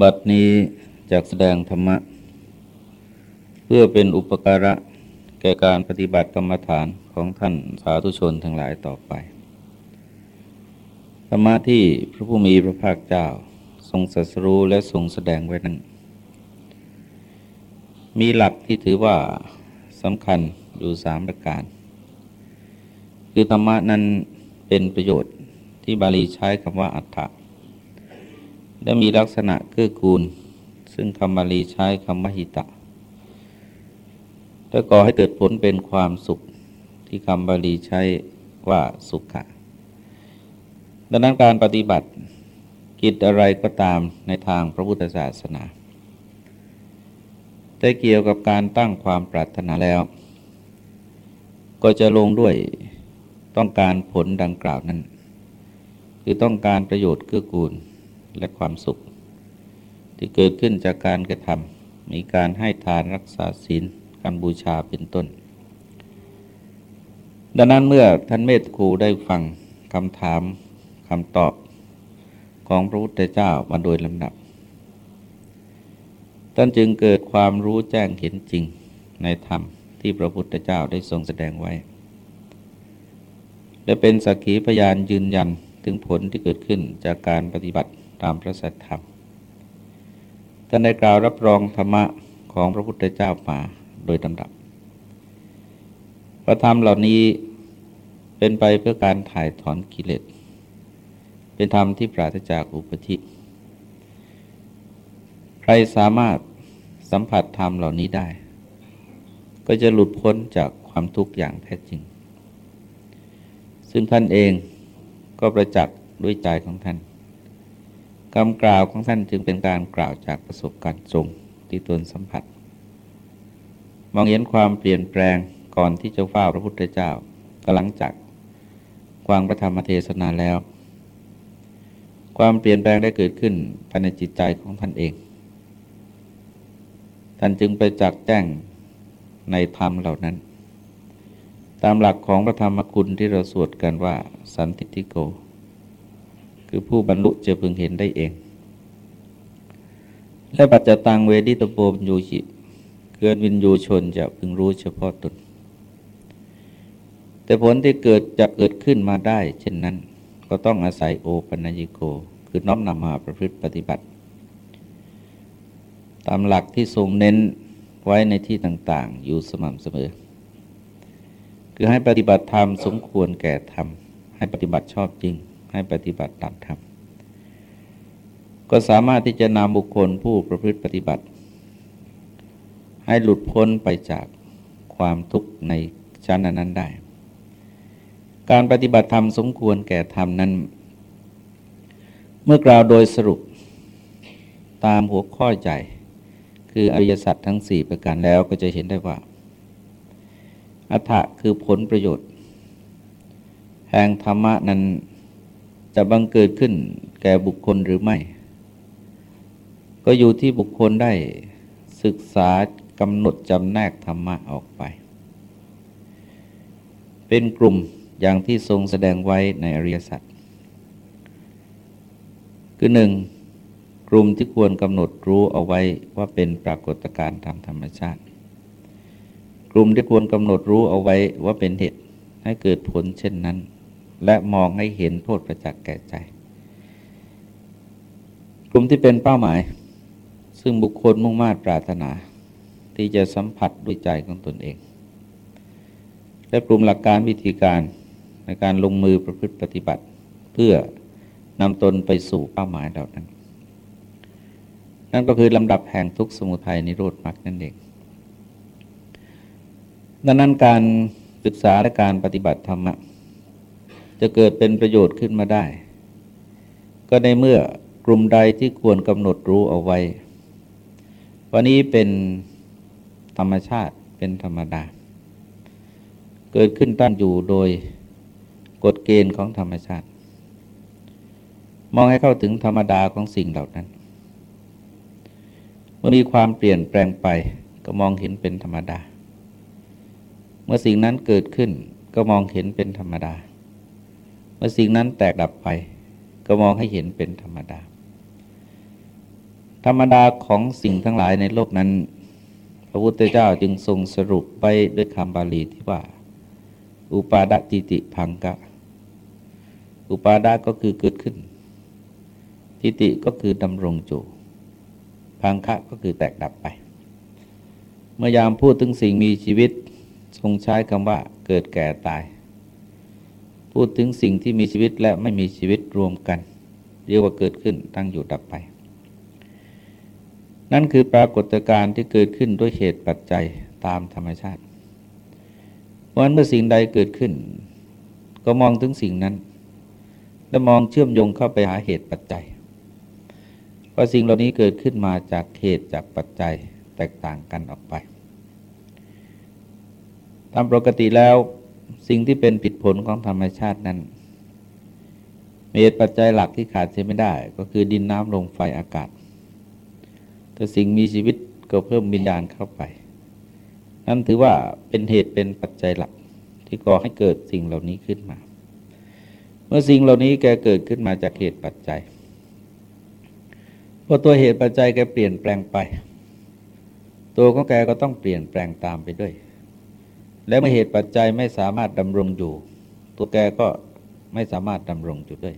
บัดนี้จากแสดงธรรมะ เพื่อเป็นอุปการะ แก่การปฏิบัติกรรมฐานของท่านสาธุชนทั้งหลายต่อไป ธรรมะที่พระผู้มีพระภาคเจ้า ทรงสัสรู้และทรงแสดงไว้นั้น มีหลักที่ถือว่าสำคัญอยู่สามประการ คือธรรมะนั้นเป็นประโยชน์ที่บาลีใช้คำว่าอัฏฐะ และมีลักษณะเกื้อกูล ซึ่งคำบาลีใช้คำว่าหิตะและก่อให้เกิดผลเป็นความสุขที่คำบาลีใช้ว่าสุขะดังนั้นการปฏิบัติกิจอะไรก็ตามในทางพระพุทธศาสนาแต่เกี่ยวกับการตั้งความปรารถนาแล้ว ก็จะลงด้วยต้องการผลดังกล่าวนั้น คือต้องการประโยชน์เกื้อกูล และความสุข ที่เกิดขึ้นจากการกระทำมีการให้ทานรักษาศีลการบูชาเป็นต้น ดังนั้นเมื่อท่านเมธครูได้ฟังคำถามคำตอบของพระพุทธเจ้ามาโดยลำดับ ท่านจึงเกิดความรู้แจ้งเห็นจริงในธรรมที่พระพุทธเจ้าได้ทรงแสดงไว้ และเป็นสักขีพยานยืนยันถึงผลที่เกิดขึ้นจากการปฏิบัติ ตามพระสัทธรรมท่านได้กล่าวรับรองธรรมะของพระพุทธเจ้ามาโดยลำดับ พระธรรมเหล่านี้เป็นไปเพื่อการถ่ายถอนกิเลส เป็นธรรมที่ปราศจากอุปธิใครสามารถสัมผัสธรรมเหล่านี้ได้ ก็จะหลุดพ้นจากความทุกข์อย่างแท้จริง ซึ่งท่านเองก็ประจักษ์ด้วยใจของท่าน คำกล่าวของท่านจึงเป็นการกล่าวจากประสบการณ์ทรงที่ตนสัมผัส มองเห็นความเปลี่ยนแปลงก่อนที่จะเฝ้าพระพุทธเจ้ากำลังจากวางพระธรรมเทศนาแล้ว ความเปลี่ยนแปลงได้เกิดขึ้นภายในจิตใจของท่านเอง ท่านจึงไปจักแจ้งในธรรมเหล่านั้น ตามหลักของพระธรรมคุณที่เราสวดกันว่า สันติทิโก คือผู้บรรลุจะพึงเห็นได้เอง และปัจจตังเวดิตโปมยูจิเกินวินยูชนจะพึงรู้เฉพาะตน แต่ผลที่เกิดจะเกิดขึ้นมาได้ เช่นนั้น ก็ต้องอาศัยโอปัญญิโก คือน้อมนำมาประพฤติปฏิบัติ ตามหลักที่ทรงเน้นไว้ในที่ต่าง ๆ อยู่สม่ำเสมอ คือให้ปฏิบัติธรรมสมควรแก่ธรรม ให้ปฏิบัติชอบจริง ให้ปฏิบัติตามธรรมก็สามารถที่จะนำบุคคลผู้ประพฤติปฏิบัติ ให้หลุดพ้นไปจากความทุกข์ในชั้นนั้นได้ การปฏิบัติธรรมสมควรแก่ธรรมนั้น เมื่อกล่าวโดยสรุปตามหัวข้อใจคืออริยสัจทั้งสี่ประการแล้วก็จะเห็นได้ว่า อัฏฐะคือผลประโยชน์ แห่งธรรมะนั้น จะบังเกิดขึ้นแก่บุคคลหรือไม่ ก็อยู่ที่บุคคลได้ศึกษากำหนดจำแนกธรรมะออกไป เป็นกลุ่มอย่างที่ทรงแสดงไว้ในอริยสัจคือหนึ่งกลุ่มที่ควรกำหนดรู้เอาไว้ว่าเป็นปรากฏการณ์ทางธรรมชาติ กลุ่มที่ควรกำหนดรู้เอาไว้ว่าเป็นเหตุให้เกิดผลเช่นนั้น และมองให้เห็นโทษประจักษ์แก่ใจ กลุ่มที่เป็นเป้าหมาย ซึ่งบุคคลมุ่งมา่ปรารถนา ที่จะสัมผัสด้วยใจของตนเอง และกลุ่มหลักการวิธีการในการลงมือประพฤติปฏิบัติ เพื่อนำตนไปสู่เป้าหมายเหล่านั้น นั่นก็คือลำดับแห่งทุกสมุทัยนิโรธมรรคนั่นเองดังนั้นการศึกษาและการปฏิบัติธรรมะ จะเกิดเป็นประโยชน์ขึ้นมาได้ ก็ในเมื่อกลุ่มใดที่ควรกำหนดรู้เอาไว้ วันนี้เป็นธรรมชาติเป็นธรรมดา เกิดขึ้นตั้งอยู่โดยกฎเกณฑ์ของธรรมชาติ มองให้เข้าถึงธรรมดาของสิ่งเหล่านั้น เมื่อมีความเปลี่ยนแปลงไปก็มองเห็นเป็นธรรมดา เมื่อสิ่งนั้นเกิดขึ้นก็มองเห็นเป็นธรรมดา มื่อสิ่งนั้นแตกดับไป ก็มองให้เห็นเป็นธรรมดา ธรรมดาของสิ่งทั้งหลายในโลกนั้น พระพุทธเจ้าจึงทรงสรุปไปด้วยคำบาลีที่ว่า อุปาดติติพังกะ อุปาดาก็คือเกิดขึ้น ทิติก็คือดำรงอยู่พังคะก็คือแตกดับไป เมื่อยามพูดถึงสิ่งมีชีวิต ทรงใช้คำว่าเกิดแก่ตาย พูดถึงสิ่งที่มีชีวิตและไม่มีชีวิตรวมกัน เรียกว่าเกิดขึ้นตั้งอยู่ดับไป นั่นคือปรากฏการณ์ที่เกิดขึ้นด้วยเหตุปัจจัยตามธรรมชาติเพราะนั้นเมื่อสิ่งใดเกิดขึ้น ก็มองถึงสิ่งนั้น และมองเชื่อมโยงเข้าไปหาเหตุปัจจัยว่าสิ่งเหล่านี้เกิดขึ้นมาจากเหตุจากปัจจัยแตกต่างกันออกไป ตามปกติแล้ว สิ่งที่เป็นผิดผลของธรรมชาตินั้นมีเหตุปัจจัยหลักที่ขาดเสียไม่ได้ ก็คือดินน้ำลมไฟอากาศ แต่สิ่งมีชีวิตก็เพิ่มวิญญาณเข้าไป นั่นถือว่าเป็นเหตุเป็นปัจจัยหลักที่ก่อให้เกิดสิ่งเหล่านี้ขึ้นมา เมื่อสิ่งเหล่านี้แกเกิดขึ้นมาจากเหตุปัจจัยพอตัวเหตุปัจจัยแกเปลี่ยนแปลงไป ตัวของแกก็ต้องเปลี่ยนแปลงตามไปด้วย และเมื่อเหตุปัจจัยไม่สามารถดำรงอยู่ ตัวแกก็ไม่สามารถดำรงอยู่ด้วย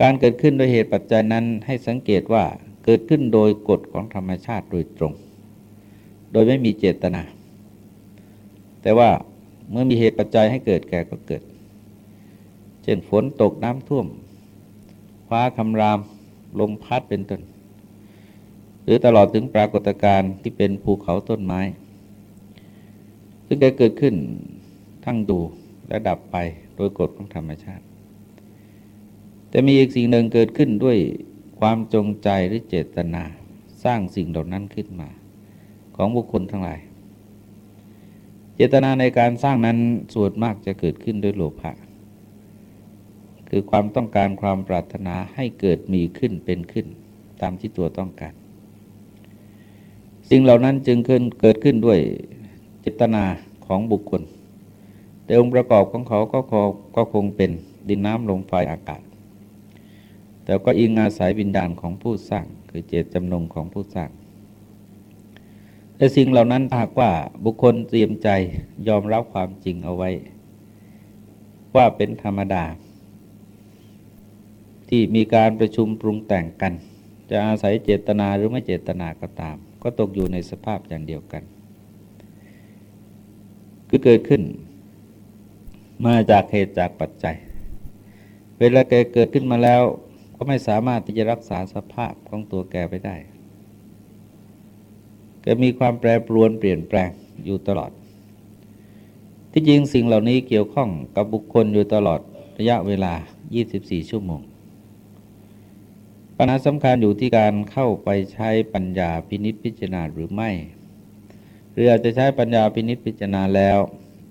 การเกิดขึ้นโดยเหตุปัจจัยนั้นให้สังเกตว่าเกิดขึ้นโดยกฎของธรรมชาติโดยตรง โดยไม่มีเจตนา แต่ว่าเมื่อมีเหตุปัจจัยให้เกิดแก่ก็เกิด เช่นฝนตกน้ำท่วม ฟ้าคำราม ลมพัดเป็นต้น หรือตลอดถึงปรากฏการณ์ที่เป็นภูเขาต้นไม้ ซึ่งได้เกิดขึ้นทั้งดูและดับไปโดยกฎของธรรมชาติ แต่มีอีกสิ่งหนึ่งเกิดขึ้นด้วยความจงใจหรือเจตนาสร้างสิ่งเหล่านั้นขึ้นมา ของบุคคลทั้งหลาย เจตนาในการสร้างนั้นส่วนมากจะเกิดขึ้นด้วยโลภะคือความต้องการความปรารถนาให้เกิดมีขึ้นเป็นขึ้น ตามที่ตัวต้องการ สิ่งเหล่านั้นจึงเกิดขึ้นด้วย จตนาของบุคคล แต่องค์ประกอบของเขาก็ก็คงเป็นดินน้ำลมไฟอากาศ แต่ก็อิงอาศัยวิญญาณของผู้สร้าง คือเจตจำนงของผู้สร้าง แต่สิ่งเหล่านั้นหากว่าบุคคลเตรียมใจยอมรับความจริงเอาไว้ ว่าเป็นธรรมดา ที่มีการประชุมปรุงแต่งกัน จะอาศัยเจตนาหรือไม่เจตนาก็ตาม ก็ตกอยู่ในสภาพอย่างเดียวกัน คือเกิดขึ้น มาจากเหตุจากปัจจัย เวลาแกเกิดขึ้นมาแล้ว ก็ไม่สามารถที่จะรักษาสภาพของตัวแกไปได้แกมีความแปรปรวนเปลี่ยนแปลงอยู่ตลอด ที่จริงสิ่งเหล่านี้เกี่ยวข้องกับบุคคลอยู่ตลอดระยะเวลา 24 ชั่วโมง ปัญหาสำคัญอยู่ที่การเข้าไปใช้ปัญญาพินิษพิจารณาหรือไม่ หรืออาจจะใช้ปัญญาพินิษพิจารณาแล้ว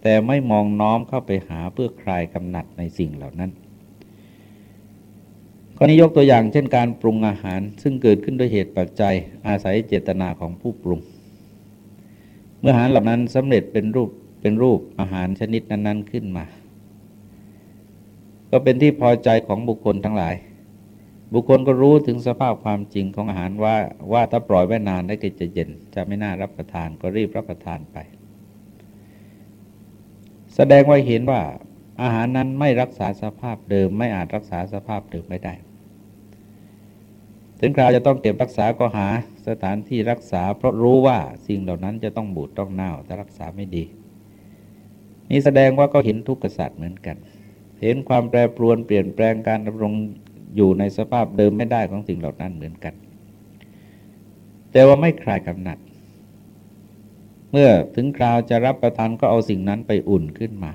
แต่ไม่มองน้อมเข้าไปหาเพื่อคลายกำหนัดในสิ่งเหล่านั้นข้อนี้ยกตัวอย่างเช่นการปรุงอาหารซึ่งเกิดขึ้นด้วยเหตุปัจจัย อาศัยเจตนาของผู้ปรุง เมื่ออาหารเหล่านั้นสำเร็จเป็นรูปเป็นรูปอาหารชนิดนั้น ๆขึ้นมา ก็เป็นที่พอใจของบุคคลทั้งหลาย บุคคลก็รู้ถึงสภาพความจริงของอาหารว่าว่าถ้าปล่อยไว้นานได้ก็จะเย็น จะไม่น่ารับประทานก็รีบรับประทานไป แสดงไว่าเห็นว่าอาหารนั้นไม่รักษาสภาพเดิม ไม่อาจรักษาสภาพเดิมไม่ได้ ถึงคราวจะต้องเก็บรักษาก็หาสถานที่รักษา เพราะรู้ว่าสิ่งเหล่านั้นจะต้องบูดต้องเน่าถ้ารักษาไม่ดี นี่แสดงว่าก็เห็นทุกข์กษัตริย์เหมือนกัน เห็นความแปรปรวนเปลี่ยนแปลงการดำรง อยู่ในสภาพเดิมไม่ได้ของสิ่งเหล่านั้นเหมือนกัน แต่ว่าไม่คลายกำหนัด เมื่อถึงคราวจะรับประทานก็เอาสิ่งนั้นไปอุ่นขึ้นมา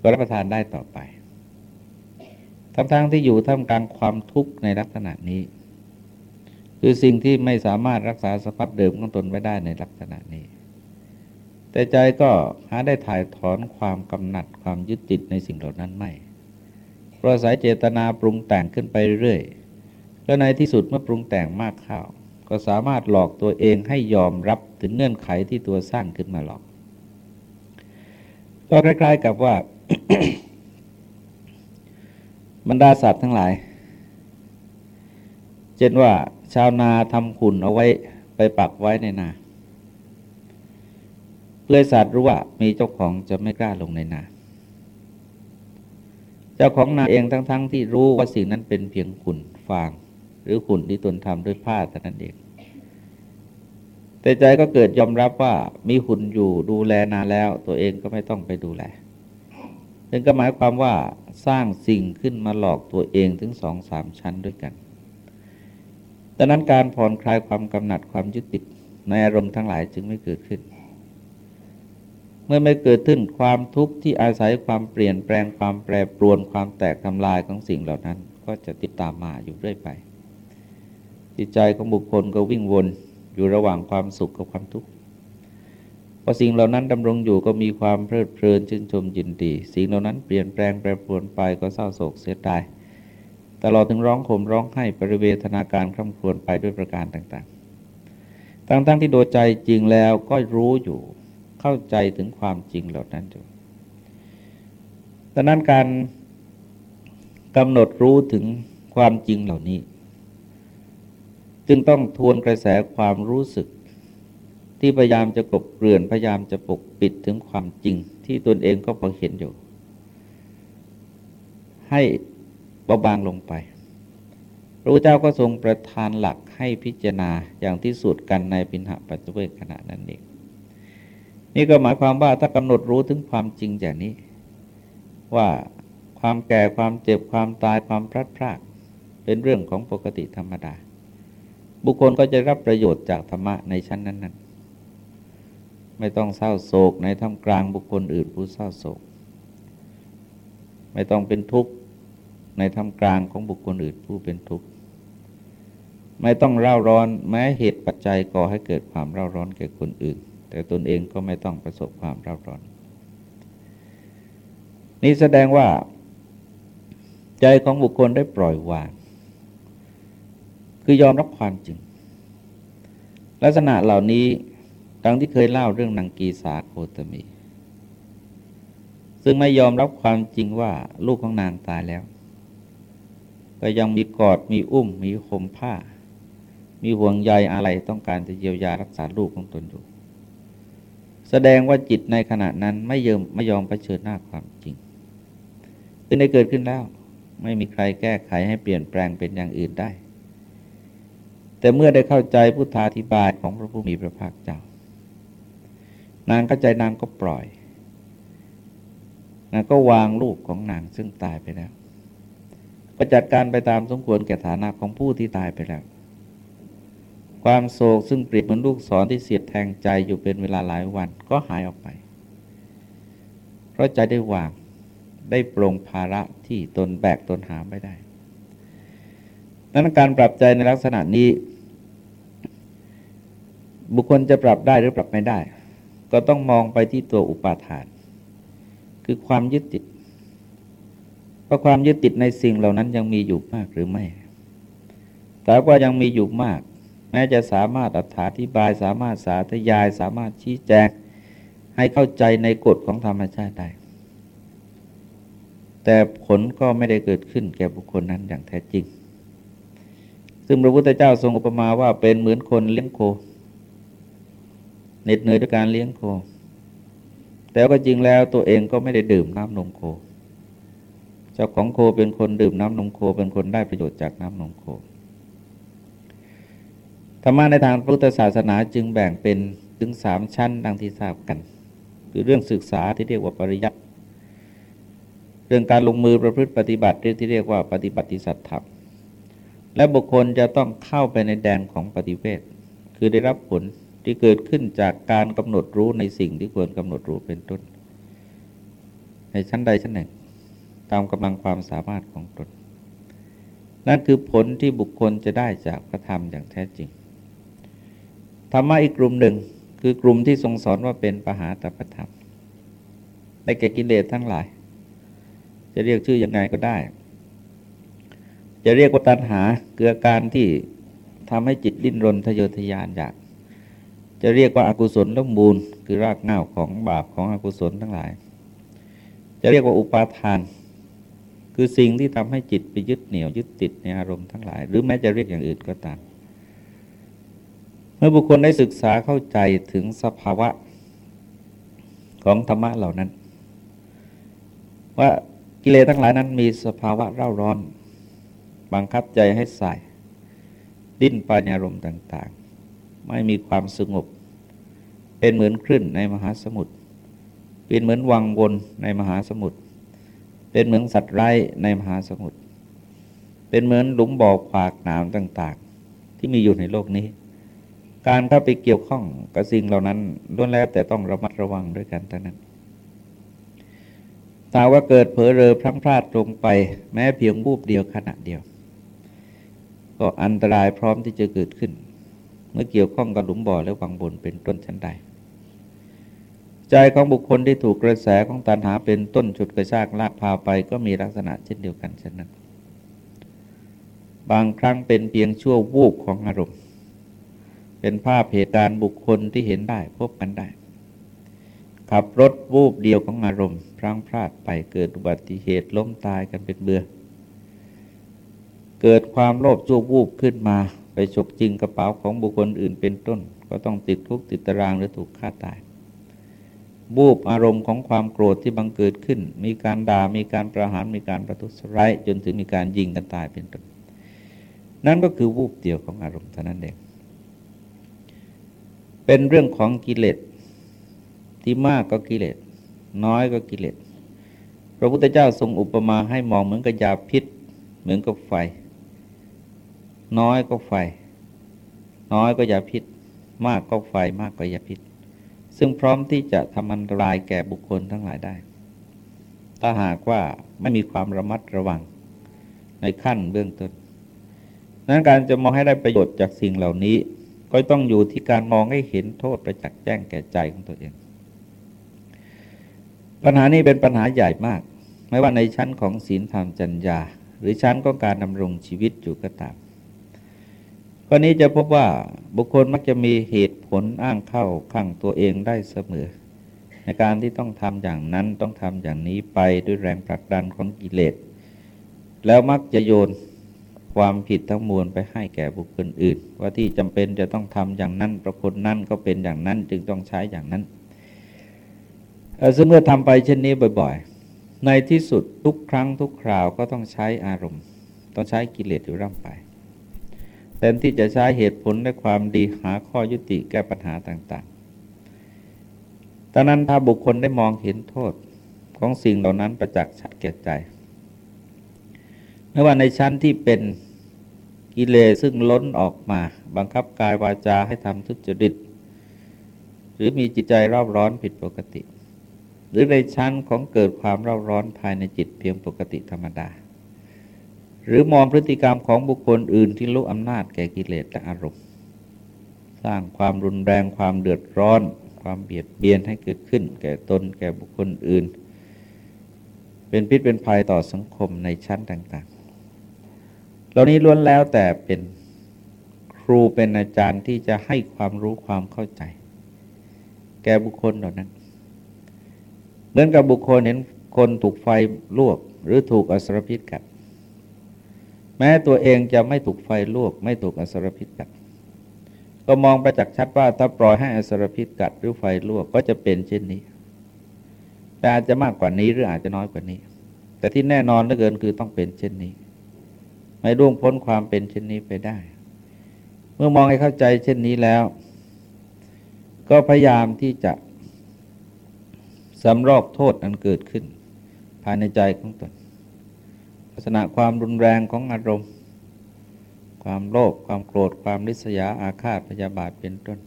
ก็รับประทานได้ต่อไป ทั้งๆทที่อยู่ท่ามกลางความทุกข์ในลักษณะนี้ คือสิ่งที่ไม่สามารถรักษาสภาพเดิมของตนไว้ได้ในลักษณะนี้ แต่ใจก็หาได้ถ่ายถอนความกำหนัดความยึดติดในสิ่งเหล่านั้นไม่ ราะสายเจตนาปรุงแต่งขึ้นไปเรื่อยแล้วในที่สุดเมื่อปรุงแต่งมากเข้าก็สามารถหลอกตัวเองให้ยอมรับถึงเงื่อนไขที่ตัวสร้างขึ้นมาหลอก ก็คล้ายๆกับว่า บรรดาสัตว์ทั้งหลาย เช่นว่า ชาวนาทำขุนเอาไว้ไปปักไว้ในนาเพื่อสัตว์รู้ว่ามีเจ้าของจะไม่กล้าลงในนา เจ้าของนาเองทั้งๆทที่รู้ว่าสิ่งนั้นเป็นเพียงขุนฟาง หรือขุนที่ตนทำด้วยผ้าแต่นั้นเอง แต่ใจก็เกิดยอมรับว่ามีหุ่นอยู่ดูแลนาแล้ว ตัวเองก็ไม่ต้องไปดูแลซึ่งก็หมายความว่าสร้างสิ่งขึ้นมาหลอกตัวเองถึงสองสามชั้นด้วยกันดังนั้นการผ่อนคลายความกำหนัดความยึดติดในอารมณ์ทั้งหลายจึงไม่เกิดขึ้น เมื่อไม่เกิดขึ้นความทุกข์ที่อาศัยความเปลี่ยนแปลงความแปรปรวนความแตกทำลายของสิ่งเหล่านั้น ก็จะติดตามมาอยู่เรื่อยไป จิตใจของบุคคลก็วิ่งวนอยู่ระหว่างความสุขกับความทุกข์พอสิ่งเหล่านั้นดำรงอยู่ก็มีความเพลิดเพลินชื่นชมยินดี สิ่งเหล่านั้นเปลี่ยนแปลงแปรปรวนไปก็เศร้าโศกเสียดายตลอดถึงร้องข่มร้องไห้ปริเวทนาการคร่ำครวญไปด้วยประการต่างๆ ทั้งๆที่โดยใจจริงแล้วก็รู้อยู่ เข้าใจถึงความจริงเหล่านั้นอยู่ดังนั้นการกำหนดรู้ถึงความจริงเหล่านี้ จึงต้องทวนกระแสความรู้สึก ที่พยายามจะกบเกลื่อนพยายามจะปกปิดถึงความจริง ที่ตนเองก็พอเห็นอยู่ ให้เบาบางลงไปพระพุทธเจ้าก็ทรงประทานหลักให้พิจารณาอย่างที่สุดกันในปิณหปัจจุเวกขณะนั้นเอง นี่ก็หมายความว่าถ้ากำหนดรู้ถึงความจริงอย่างนี้ ว่าความแก่ความเจ็บความตายความพลัดพรากเป็นเรื่องของปกติธรรมดา บุคคลก็จะรับประโยชน์จากธรรมะในชั้นนั้น ๆ ไม่ต้องเศร้าโศกในท่ามกลางบุคคลอื่นผู้เศร้าโศก ไม่ต้องเป็นทุกข์ในท่ามกลางของบุคคลอื่นผู้เป็นทุกข์ไม่ต้องเร่าร้อนแม้เหตุปัจจัยก่อให้เกิดความเร่าร้อนแก่คนอื่น แต่ตนเองก็ไม่ต้องประสบความร่าร้อน นี่แสดงว่า ใจของบุคคลได้ปล่อยวาง คือยอมรับความจริง ลักษณะเหล่านี้ดังที่เคยเล่าเรื่องนางกีสาโคตมี ซึ่งไม่ยอมรับความจริงว่าลูกของนางตายแล้ว ก็ยังมีกอดมีอุ้มมีห่มผ้ามีห่วงใยอะไรต้องการจะเยียวยารักษาลูกของตนอยู่ แสดงว่าจิตในขณะนั้นไม่ยอมไม่ยอมเผชิญหน้าความจริงซึ่งได้เกิดขึ้นแล้ว ไม่มีใครแก้ไขให้เปลี่ยนแปลงเป็นอย่างอื่นได้ แต่เมื่อได้เข้าใจพุทธาธิบายของพระผู้มีพระภาคเจ้า นางก็ใจนางก็ปล่อย นางก็วางลูกของนางซึ่งตายไปแล้วก็จัดการไปตามสมควรแก่ฐานะของผู้ที่ตายไปแล้ว ความโศกซึ่งเปรียบเหมือนลูกศรที่เสียดแทงใจอยู่เป็นเวลาหลายวันก็หายออกไป เพราะใจได้วางได้ปรงภาระที่ตนแบกตนหาไม่ได้ นั้นการปรับใจในลักษณะนี้ บุคคลจะปรับได้หรือปรับไม่ได้ ก็ต้องมองไปที่ตัวอุปาทาน คือความยึดติดเพราะความยึดติดในสิ่งเหล่านั้นยังมีอยู่มากหรือไม่ แต่ว่ายังมีอยู่มาก แม้จะสามารถอธิบาย สามารถสาธยาย สามารถชี้แจงให้เข้าใจในกฎของธรรมชาติได้ แต่ผลก็ไม่ได้เกิดขึ้นแก่บุคคลนั้นอย่างแท้จริง ซึ่งพระพุทธเจ้าทรงอุปมาว่าเป็นเหมือนคนเลี้ยงโคเหน็ดเหนื่อยด้วยการเลี้ยงโค แต่ก็จริงแล้วตัวเองก็ไม่ได้ดื่มน้ำนมโค เจ้าของโคเป็นคนดื่มน้ำนมโคเป็นคนได้ประโยชน์จากน้ำนมโค ธรรมะในทางพุทธศาสนาจึงแบ่งเป็นถึงสามชั้นดังที่ทราบกัน คือเรื่องศึกษาที่เรียกว่าปริยัติเรื่องการลงมือประพฤติปฏิบัติเรื่องที่เรียกว่าปฏิบัติสัตธรรมและบุคคลจะต้องเข้าไปในแดนของปฏิเวทคือได้รับผลที่เกิดขึ้นจากการกำหนดรู้ในสิ่งที่ควรกำหนดรู้เป็นต้น ในชั้นใดชั้นหนึ่ง ตามกำลังความสามารถของตน นั่นคือผลที่บุคคลจะได้จากพระธรรมอย่างแท้จริง ธรรมะอีกกลุ่มหนึ่ง คือกลุ่มที่ทรงสอนว่าเป็นปหาตประธรรมได้แก่กิเลสทั้งหลาย จะเรียกชื่ออยังไงก็ได้ จะเรียกว่าตัณหาเกือการที่ทำให้จิตดิ้นรนทะเยอทะยานอยาก จะเรียกว่าอากุศลล้มบูนคือรากเหง้าของบาปของอกุศลทั้งหลาย จะเรียกว่าอุปาทาน คือสิ่งที่ทำให้จิตไปยึดเหนี่ยวยึดติดในอารมณ์ทั้งหลาย หรือแม้จะเรียกอย่างอื่นก็ตาม เมื่อบุคคลได้ศึกษาเข้าใจถึงสภาวะของธรรมะเหล่านั้น ว่ากิเลสทั้งหลายนั้นมีสภาวะเร่าร้อน บังคับใจให้ใส่ ดิ้นปในอารมต่าง ๆ ไม่มีความสงบ เป็นเหมือนคลื่นในมหาสมุทรเป็นเหมือนวังวนในมหาสมุทรเป็นเหมือนสัตว์ไร้ในมหาสมุทรเป็นเหมือนหลุมบ่อขวากหนามต่าง ๆ ที่มีอยู่ในโลกนี้ การเข้าไปเกี่ยวข้องกับสิ่งเหล่านั้นล้วนแล้วแต่ต้องระมัดระวังด้วยกันทั้งนั้นถ้าว่าเกิดเผลอเรอพลั้งพลาดลงไป แม้เพียงบูบเดียวขณะเดียว ก็อันตรายพร้อมที่จะเกิดขึ้น เมื่อเกี่ยวข้องกับหลุมบ่อและวังบนเป็นต้นชั้นใด ใจของบุคคลที่ถูกกระแสของตัณหาเป็นต้นฉุดกระชากลากพาไปก็มีลักษณะเช่นเดียวกันเช่นนั้น บางครั้งเป็นเพียงชั่ววูบของอารมณ์ เป็นภาพเหตุการณ์บุคคลที่เห็นได้พบกันได้ ขับรถวูบเดียวของอารมณ์ พลั้งพลาดไปเกิดอุบัติเหตุล้มตายกันเป็นเบือ เกิดความโลภชั่ววูบขึ้นมา ไปฉกจริงกระเป๋าของบุคคลอื่นเป็นต้น ก็ต้องติดคุกติดตารางหรือถูกฆ่าตายบูบอารมณ์ของความโกรธที่บังเกิดขึ้น มีการด่า มีการประหาร มีการประทุษร้ายจนถึงมีการยิงกันตายเป็นต้น นั่นก็คือวูบเดียวของอารมณ์เท่านั้นเอง เป็นเรื่องของกิเลสที่มากก็กิเลสน้อยก็กิเลสพระพุทธเจ้าทรงอุปมาให้มองเหมือนกับยาพิษ เหมือนกับไฟ น้อยก็ไฟ น้อยก็ยาพิษ มากก็ไฟมากก็ยาพิษ ซึ่งพร้อมที่จะทำอันตรายแก่บุคคลทั้งหลายได้ ถ้าหากว่าไม่มีความระมัดระวังในขั้นเบื้องต้นนั้นการจะมองให้ได้ประโยชน์จากสิ่งเหล่านี้ ก็ต้องอยู่ที่การมองให้เห็นโทษประจักษ์แจ้งแก่ใจของตัวเอง ปัญหานี้เป็นปัญหาใหญ่มาก ไม่ว่าในชั้นของศีลธรรมจัญญา หรือชั้นของการดำรงชีวิตอยู่ก็ตามข้อนี้จะพบว่าบุคคลมักจะมีเหตุผลอ้างเข้าข้างตัวเองได้เสมอ ในการที่ต้องทำอย่างนั้นต้องทำอย่างนี้ไปด้วยแรงผลักดันของกิเลสแล้วมักจะโยน ความผิดทั้งมวลไปให้แก่บุคคลอื่น ว่าที่จำเป็นจะต้องทำอย่างนั้นประคนนั้นก็เป็นอย่างนั้นจึงต้องใช้อย่างนั้นซึ่งเมื่อทำไปเช่นนี้บ่อยๆ ในที่สุดทุกครั้งทุกคราวก็ต้องใช้อารมณ์ ต้องใช้กิเลสอยู่ร่ำไปแทนที่จะใช้เหตุผลและความดีหาข้อยุติแก้ปัญหาต่างๆดังนั้นถ้าบุคคลได้มองเห็นโทษของสิ่งเหล่านั้นประจักษ์ชัดแก่ใจไม่ว่าในชั้นที่เป็น กิเลสซึ่งล้นออกมา บังคับกายวาจาให้ทำทุจริต หรือมีจิตใจรอบร้อนผิดปกติ หรือในชั้นของเกิดความร่าร้อนภายในจิตเพียงปกติธรรมดา หรือมองพฤติกรรมของบุคคลอื่นที่ลุกอำนาจแก่กิเลสและอารมณ์ สร้างความรุนแรงความเดือดร้อน ความเบียดเบียนให้เกิดขึ้น แก่ตนแก่บุคคลอื่น เป็นพิษเป็นภัยต่อสังคมในชั้นต่าง เหล่านี้ล้วนแล้วแต่เป็นครูเป็นอาจารย์ที่จะให้ความรู้ความเข้าใจ แก่บุคคลเหล่านั้น เหมือนกับบุคคลเห็นคนถูกไฟลวก หรือถูกอสรพิษกัด แม้ตัวเองจะไม่ถูกไฟลวก ไม่ถูกอสรพิษกัด ก็มองไปจากชัดว่าถ้าปล่อยให้อสรพิษกัด หรือไฟลวกก็จะเป็นเช่นนี้ แต่อาจจะมากกว่านี้หรืออาจจะน้อยกว่านี้ แต่ที่แน่นอนเหลือเกินคือต้องเป็นเช่นนี้ ไม่ร่วงพ้นความเป็นเช่นนี้ไปได้ เมื่อมองให้เข้าใจเช่นนี้แล้ว ก็พยายามที่จะสำรอกโทษอันเกิดขึ้น ภายในใจของตนลักษณะความรุนแรงของอารมณ์ ความโลภความโกรธความริษยาอาฆาตพยาบาทเป็นต้น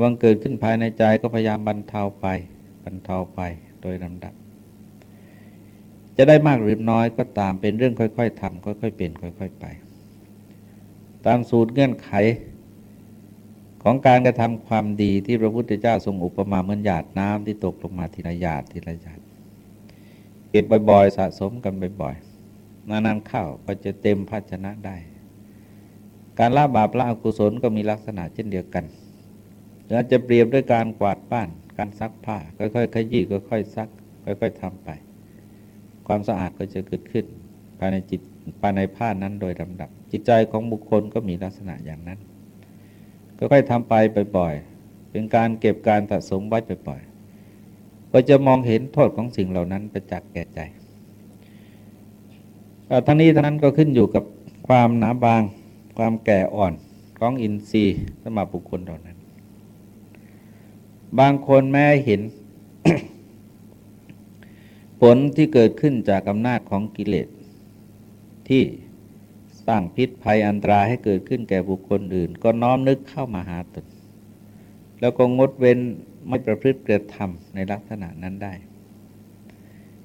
วังเกิดขึ้นภายในใจก็พยายามบรรเทาไปบรรเทาไปโดยลำดับ จะได้มากหรือน้อยก็ตามเป็นเรื่องค่อยๆทำค่อยๆ เป็น ค่อย ๆ ไป ตามสูตรเงื่อนไข ของการกระทำความดีที่พระพุทธเจ้าทรงอุปมาเหมือนหยาดน้ำที่ตกลงมาทีละหยาดทีละหยาดเก็บบ่อยๆ สะสมกันบ่อยๆนานๆเข้าก็จะเต็มภาชนะได้ การละบาปละอกุศลก็มีลักษณะเช่นเดียวกันหรือาจจะเปรียบด้วยการกวาดบ้าน การซักผ้า ค่อยๆ ขยี้ค่อยๆซัก ค่อย ๆทำไป ความสะอาดก็จะเกิดขึ้น ภายในจิตภายในผ้านั้นโดยลำดับ จิตใจของบุคคลก็มีลักษณะอย่างนั้น ก็ค่อยทำไปบ่อยๆเป็นการเก็บการสะสมไว้บ่อยๆก็จะมองเห็นโทษของสิ่งเหล่านั้นประจักษ์แก่ใจทั้งนี้ทั้งนั้นก็ขึ้นอยู่กับความหนาบาง ความแก่อ่อนของอินทรีย์สมรับบุคคลเหล่านั้น บางคนแม้เห็น ผลที่เกิดขึ้นจากอำนาจของกิเลสที่สร้างพิษภัยอันตรายให้เกิดขึ้นแก่บุคคลอื่น ก็น้อมนึกเข้ามาหาตน แล้วก็งดเว้นไม่ประพฤติกระทำในลักษณะนั้นได้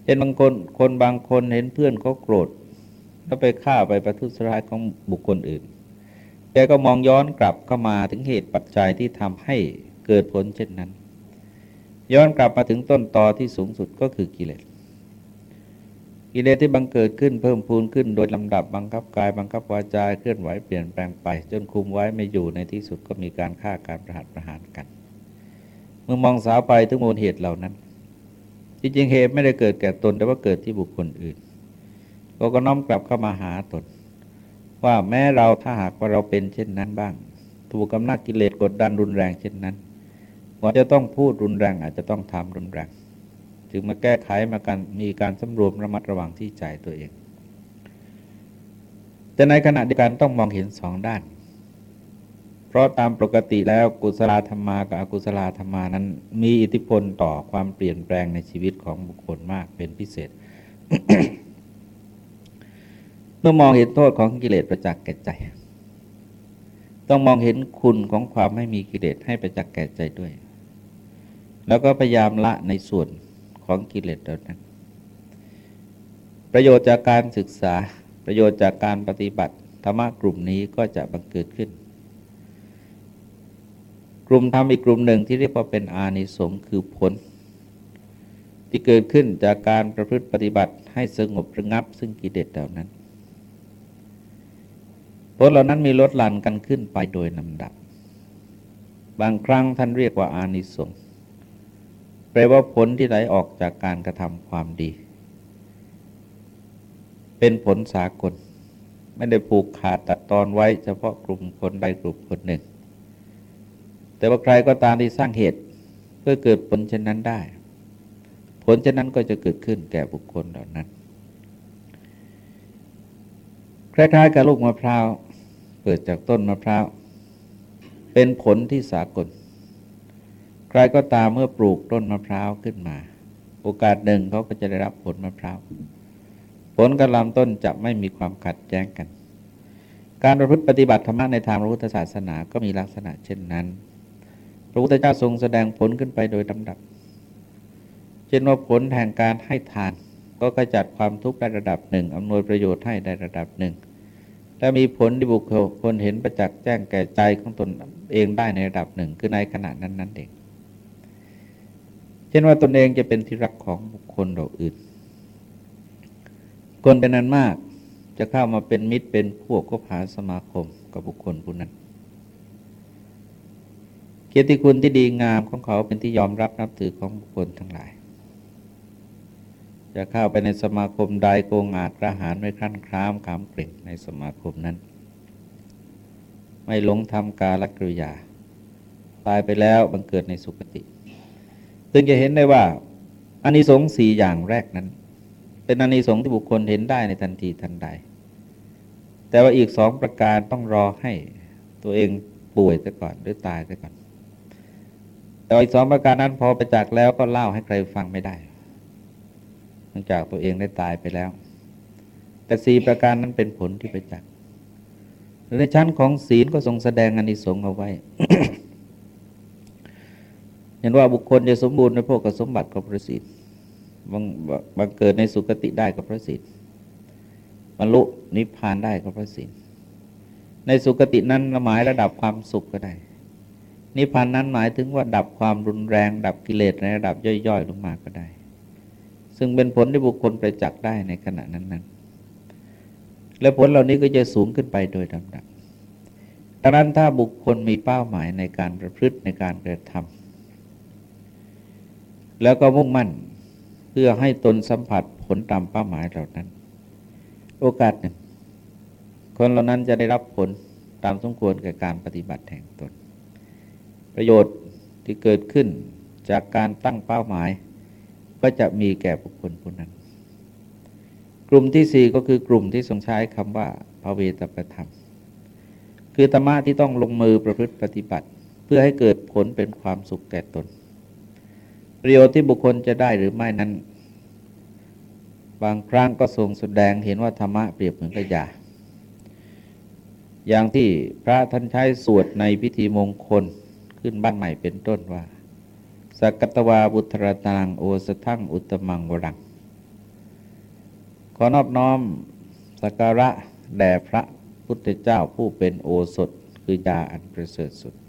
เช่นบางคนคนบางคนเห็นเพื่อนเขาโกรธแล้วไปฆ่าไปประทุษร้ายของบุคคลอื่นแกก็มองย้อนกลับเข้ามาถึงเหตุปัจจัยที่ทำให้เกิดผลเช่นนั้น ย้อนกลับมาถึงต้นตอที่สูงสุดก็คือกิเลส กิเลสที่บังเกิดขึ้นเพิ่มพูนขึ้น โดยลำดับบังคับกายบังคับวาจาเคลื่อนไหวเปลี่ยนแปลงไป จนคุมไว้ไม่อยู่ในที่สุดก็มีการฆ่าการประหารประหารกัน เมื่อมองสาวไปถึงมูลเหตุเหล่านั้น จริงๆเหตุไม่ได้เกิดแก่ตนแต่ว่าเกิดที่บุคคลอื่นก็ก็น้อมกลับเข้ามาหาตน ว่าแม้เราถ้าหากว่าเราเป็นเช่นนั้นบ้าง ถูกกำนัดกิเลสกดดันรุนแรงเช่นนั้นว่าจะต้องพูดรุนแรงอาจจะต้องทำรุนแรง จึงมาแก้ไขมาการมีการสำรวมระมัดระวังที่ใจตัวเอง แต่ในขณะเดียวกันต้องมองเห็นสองด้าน เพราะตามปกติแล้วกุศลธรรมากับอกุศลธรรมานั้น มีอิทธิพลต่อความเปลี่ยนแปลงในชีวิตของบุคคลมากเป็นพิเศษมื่อมองเห็นโทษของกิเลสประจักษ์แก่ใจ ต้องมองเห็นคุณของความไม่มีกิเลสให้ประจักษ์แก่ใจด้วยแล้วก็พยายามละในส่วน ของกิเลสเหล่านั้น ประโยชน์จากการศึกษาประโยชน์จากการปฏิบัติธรรมะกลุ่มนี้ก็จะบังเกิดขึ้น กลุ่มธรรมอีกกลุ่มหนึ่งที่เรียกว่าเป็นอานิสงส์คือผล ที่เกิดขึ้นจากการประพฤติปฏิบัติให้สงบระงับ ซึ่งกิเลสเหล่านั้น ผลเหล่านั้นมีลดหลั่นกันขึ้นไปโดยลำดับ บางครั้งท่านเรียกว่าอานิสงส์ แปลว่าผลที่ไหลออกจากการกระทำความดี เป็นผลสากล ไม่ได้ผูกขาดตัดตอนไว้เฉพาะกลุ่มคนใดกลุ่มคนหนึ่ง แต่ว่าใครก็ตามที่สร้างเหตุเพื่อเกิดผลเช่นนั้นได้ ผลเช่นนั้นก็จะเกิดขึ้นแก่บุคคลเหล่านั้น คล้ายๆกับลูกมะพร้าวเกิดจากต้นมะพร้าวเป็นผลที่สากล ครก็ตามเมื่อปลูกต้นมะพร้าวขึ้นมา โอกาสหนึ่งเขาก็จะได้รับผลมะพร้าว ผลกับลำต้นจะไม่มีความขัดแย้งกัน การประพฤติปฏิบัติธรรมในทางพระพุทธศาสนาก็มีลักษณะเช่นนั้น พระพุทธเจ้าทรงแสดงผลขึ้นไปโดยลำดับ เช่นว่าผลแห่งการให้ทาน ก็กระจัดความทุกข์ได้ระดับหนึ่งอำนวยประโยชน์ให้ได้ระดับหนึ่งและมีผลที่บุคคลเห็นประจักษ์แจ้งแก่ใจของตนเองได้ในระดับหนึ่งคือในขณะนั้นนั้นเอง ช่นว่าตนเองจะเป็นที่รักของบุคคลเราอื่น คนเป็นนั้นมาก จะเข้ามาเป็นมิตรเป็นพวกก็ผาสมาคมกับบุคคลผู้นั้น เกียรติคุณที่ดีงามของเขาเป็นที่ยอมรับนับถือของบุคคลทั้งหลาย จะเข้าไปในสมาคมใดโกงอาจกระหารไม่ครั่นครามขามเกร็งในสมาคมนั้น ไม่หลงทำกาลกริยา ตายไปแล้วบังเกิดในสุคติ ซึ่งจะเห็นได้ว่าอานิสงส์สี่อย่างแรกนั้น เป็นอานิสงส์ที่บุคคลเห็นได้ในทันทีทันใด แต่ว่าอีกสองประการต้องรอให้ตัวเองป่วยซะก่อนหรือตายซะก่อน แต่อีกสองประการนั้นพอไปจากแล้วก็เล่าให้ใครฟังไม่ได้ลังจากตัวเองได้ตายไปแล้ว แต่สี่ประการนั้นเป็นผลที่ไปจากในชั้นของศีลก็ทรงแสดงอานิสงส์เอาไว้ ห็นว่าบุคคลจะสมบูรณ์ในพวกสมบัติของพระศีลบางบางเกิดในสุคติได้กับพระศีลบรรลุนิพพานได้กับพระศีลในสุคตินั้นหมายระดับความสุขก็ได้ นิพพานนั้นหมายถึงว่าดับความรุนแรง ดับกิเลสในระดับย่อยๆ ลงมาก็ได้ ซึ่งเป็นผลที่บุคคลประจักษ์ได้ในขณะนั้นนั้นและผลเหล่านี้ก็จะสูงขึ้นไปโดยลำดับดังนั้นถ้าบุคคลมีเป้าหมายในการประพฤติในการกระทำ แล้วก็มุ่งมั่นเพื่อให้ตนสัมผัสผลตามเป้าหมายเหล่านั้น โอกาสหนึ่ง คนเหล่านั้นจะได้รับผลตามสมควรแก่การปฏิบัติแห่งตน ประโยชน์ที่เกิดขึ้นจากการตั้งเป้าหมาย ก็จะมีแก่บุคคลผู้นั้น กลุ่มที่สี่ก็คือกลุ่มที่ทรงใช้คำว่าภเวตประธรรม คือธรรมะที่ต้องลงมือประพฤติปฏิบัติ เพื่อให้เกิดผลเป็นความสุขแก่ตน ประโยชน์ที่บุคคลจะได้หรือไม่นั้น บางครั้งก็ทรงแสดงเห็นว่าธรรมะเปรียบเหมือนกับยา อย่างที่พระท่านใช้สวดในพิธีมงคลขึ้นบ้านใหม่เป็นต้นว่า สักตวาบุตรตางโอสทั่งอุตมังวรัง ขอนอบน้อมสักการะแด่พระพุทธเจ้าผู้เป็นโอสถคือยาอันประเสริฐสุด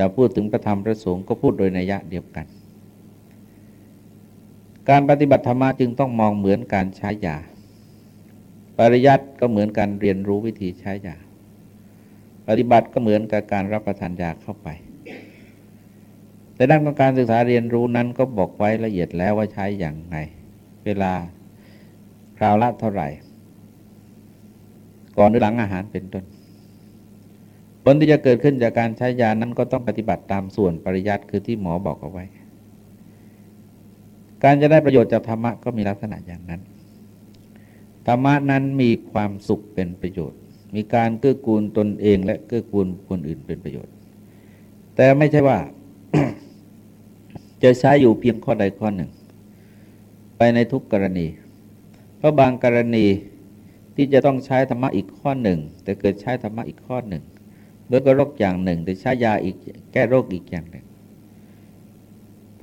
ลาพูดถึงพระธรรมพระสงฆ์ก็พูดโดยนัยยะเดียวกัน การปฏิบัติธรรมจึงต้องมองเหมือนการใช้ยา ปริยัติก็เหมือนการเรียนรู้วิธีใช้ยา ปฏิบัติก็เหมือนกับการรับประทานยาเข้าไป แต่ด้านของการศึกษาเรียนรู้นั้นก็บอกไว้ละเอียดแล้วว่าใช้อย่างไร เวลาคราวละเท่าไหร่ ก่อนหรือหลังอาหารเป็นต้น ผลที่จะเกิดขึ้นจากการใช้ยานั้นก็ต้องปฏิบัติตามส่วนปริยัติคือที่หมอบอกเอาไว้ การจะได้ประโยชน์จากธรรมะก็มีลักษณะอย่างนั้น ธรรมะนั้นมีความสุขเป็นประโยชน์ มีการเกื้อกูลตนเองและเกื้อกูลคนอื่นเป็นประโยชน์ แต่ไม่ใช่ว่า จะใช้อยู่เพียงข้อใดข้อหนึ่ง ไปในทุกกรณี เพราะบางกรณีที่จะต้องใช้ธรรมะอีกข้อหนึ่ง แต่เกิดใช้ธรรมะอีกข้อหนึ่ง เมื่อก็โรคอย่างหนึ่ง แต่ใช้ยาอีกแก้โรคอีกอย่างหนึ่ง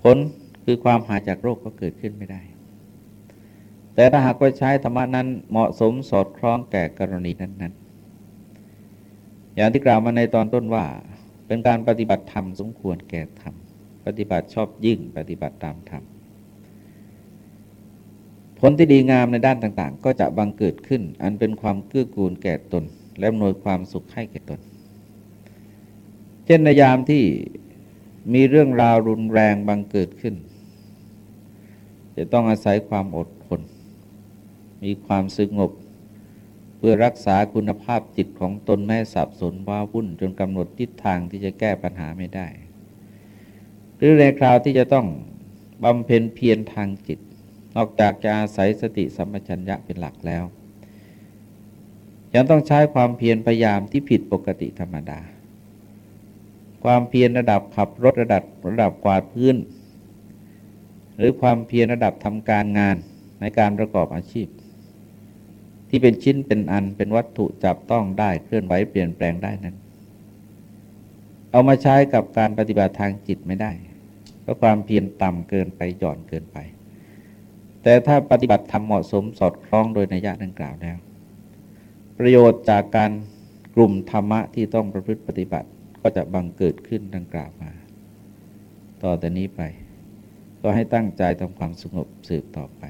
ผลคือความหายจากโรคก็เกิดขึ้นไม่ได้ แต่ถ้าหากว่าใช้ธรรมะนั้นเหมาะสมสอดคล้องแก่กรณีนั้น ๆ อย่างที่กล่าวมาในตอนต้นว่า เป็นการปฏิบัติธรรมสมควรแก่ธรรมปฏิบัติชอบยิ่งปฏิบัติตามธรรมผลที่ดีงามในด้านต่างๆ ก็จะบังเกิดขึ้น อันเป็นความเกื้อกูลแก่ตน และอำนวยความสุขให้แก่ตน ช่นในยามที่มีเรื่องราวรุนแรงบังเกิดขึ้น จะต้องอาศัยความอดทน มีความสงบ เพื่อรักษาคุณภาพจิตของตนแม่สับสนว้าวุ่น จนกำหนดทิศทางที่จะแก้ปัญหาไม่ได้ หรือในคราวที่จะต้องบำเพ็ญเพียรทางจิต นอกจากจะอาศัยสติสัมปชัญญะเป็นหลักแล้ว ยังต้องใช้ความเพียรพยายามที่ผิดปกติธรรมดา ความเพียรระดับขับรถระดับระดับกวาดพื้น หรือความเพียรระดับทำการงานในการประกอบอาชีพ ที่เป็นชิ้นเป็นอันเป็นวัตถุจับต้องได้เคลื่อนไหวเปลี่ยนแปลงได้นั้น เอามาใช้กับการปฏิบัติทางจิตไม่ได้เพราะความเพียรต่ำเกินไปหย่อนเกินไป แต่ถ้าปฏิบัติทำเหมาะสมสอดคล้องโดยนัยยะดังกล่าวแล้ว ประโยชน์จากการกลุ่มธรรมะที่ต้องประพฤติปฏิบัติ ก็จะบังเกิดขึ้นดังกล่าวมา ต่อแต่นี้ไป ก็ให้ตั้งใจทำความสงบสืบต่อไป